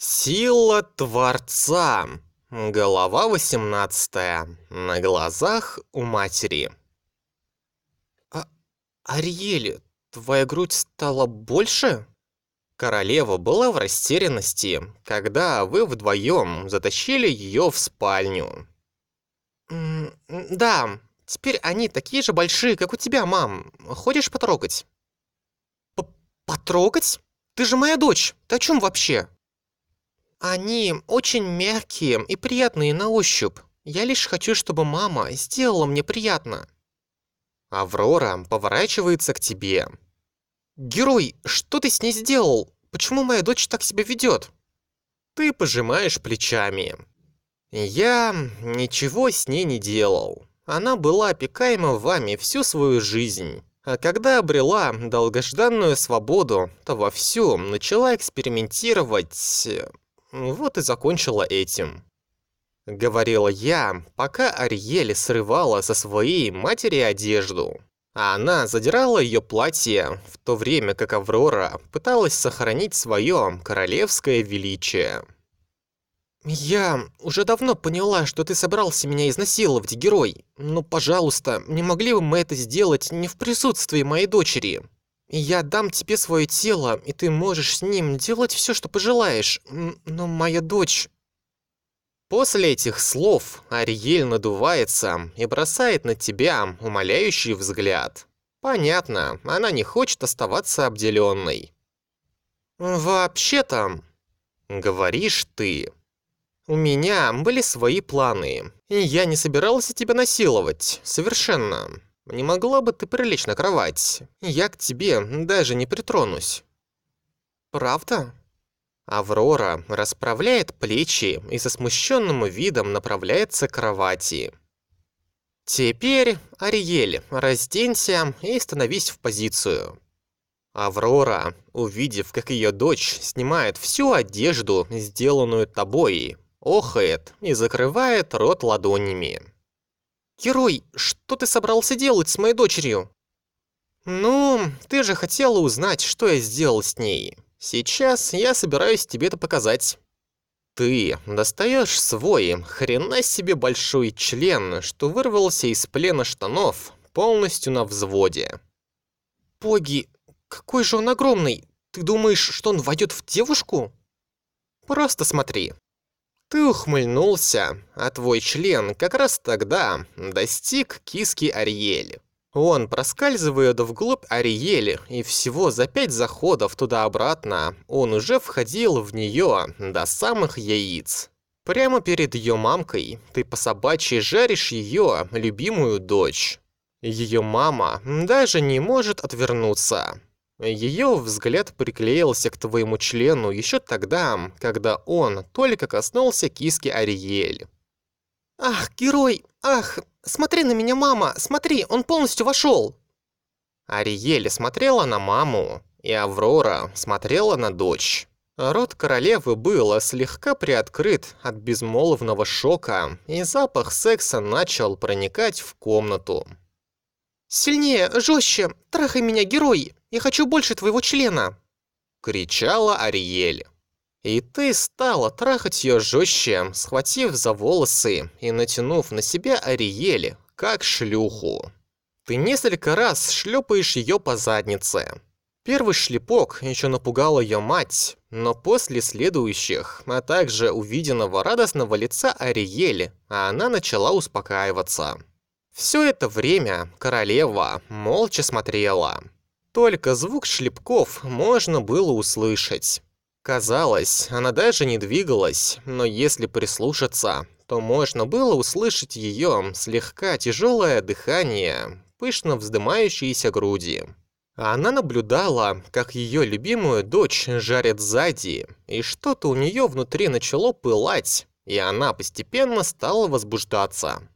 Сила Творца. Голова 18. На глазах у матери. А, Ариэль, твоя грудь стала больше? Королева была в растерянности, когда вы вдвоем затащили ее в спальню. М да, теперь они такие же большие, как у тебя, мам. Хочешь потрогать? П потрогать? Ты же моя дочь. Ты о чем вообще? Они очень мягкие и приятные на ощупь. Я лишь хочу, чтобы мама сделала мне приятно. Аврора поворачивается к тебе. Герой, что ты с ней сделал? Почему моя дочь так себя ведет? Ты пожимаешь плечами. Я ничего с ней не делал. Она была опекаема вами всю свою жизнь. А когда обрела долгожданную свободу, то вовсю начала экспериментировать вот и закончила этим. Говорила я, пока Ариэль срывала со своей матери одежду. А она задирала ее платье, в то время как Аврора пыталась сохранить свое королевское величие. «Я уже давно поняла, что ты собрался меня изнасиловать, герой. Но, пожалуйста, не могли бы мы это сделать не в присутствии моей дочери?» Я дам тебе свое тело, и ты можешь с ним делать все, что пожелаешь. Но моя дочь...» После этих слов Ариэль надувается и бросает на тебя умоляющий взгляд. Понятно, она не хочет оставаться обделенной. «Вообще-то...» — говоришь ты. «У меня были свои планы, и я не собирался тебя насиловать, совершенно. Не могла бы ты прилечь на кровать? Я к тебе даже не притронусь». «Правда?» Аврора расправляет плечи и со смущенным видом направляется к кровати. «Теперь, Ариэль, разденься и становись в позицию». Аврора, увидев, как ее дочь снимает всю одежду, сделанную тобой, охает и закрывает рот ладонями. «Герой, что ты собрался делать с моей дочерью?» «Ну, ты же хотела узнать, что я сделал с ней. Сейчас я собираюсь тебе это показать». Ты достаешь свой, хрена себе большой член, что вырвался из плена штанов, полностью на взводе. «Боги, какой же он огромный! Ты думаешь, что он войдет в девушку?» «Просто смотри, ты ухмыльнулся, а твой член как раз тогда достиг киски Ариэли. Он проскальзывает вглубь Ариэли, и всего за пять заходов туда-обратно он уже входил в нее до самых яиц. Прямо перед ее мамкой ты по собачьи жаришь ее любимую дочь. Ее мама даже не может отвернуться. Ее взгляд приклеился к твоему члену еще тогда, когда он только коснулся киски Ариэль. «Ах, герой! Ах! Смотри на меня, мама! Смотри, он полностью вошел!» Ариэль смотрела на маму, и Аврора смотрела на дочь. Рот королевы был слегка приоткрыт от безмолвного шока, и запах секса начал проникать в комнату. «Сильнее, жестче! Трахай меня, герой! Я хочу больше твоего члена!» Кричала Ариэль. И ты стала трахать ее жестче, схватив за волосы и натянув на себя Ариэль, как шлюху. Ты несколько раз шлепаешь ее по заднице. Первый шлепок еще напугал ее мать, но после следующих, а также увиденного радостного лица Ариэль, она начала успокаиваться. Все это время королева молча смотрела. Только звук шлепков можно было услышать. Казалось, она даже не двигалась, но если прислушаться, то можно было услышать ее слегка тяжелое дыхание, пышно вздымающиеся груди. Она наблюдала, как ее любимую дочь жарят сзади, и что-то у нее внутри начало пылать, и она постепенно стала возбуждаться.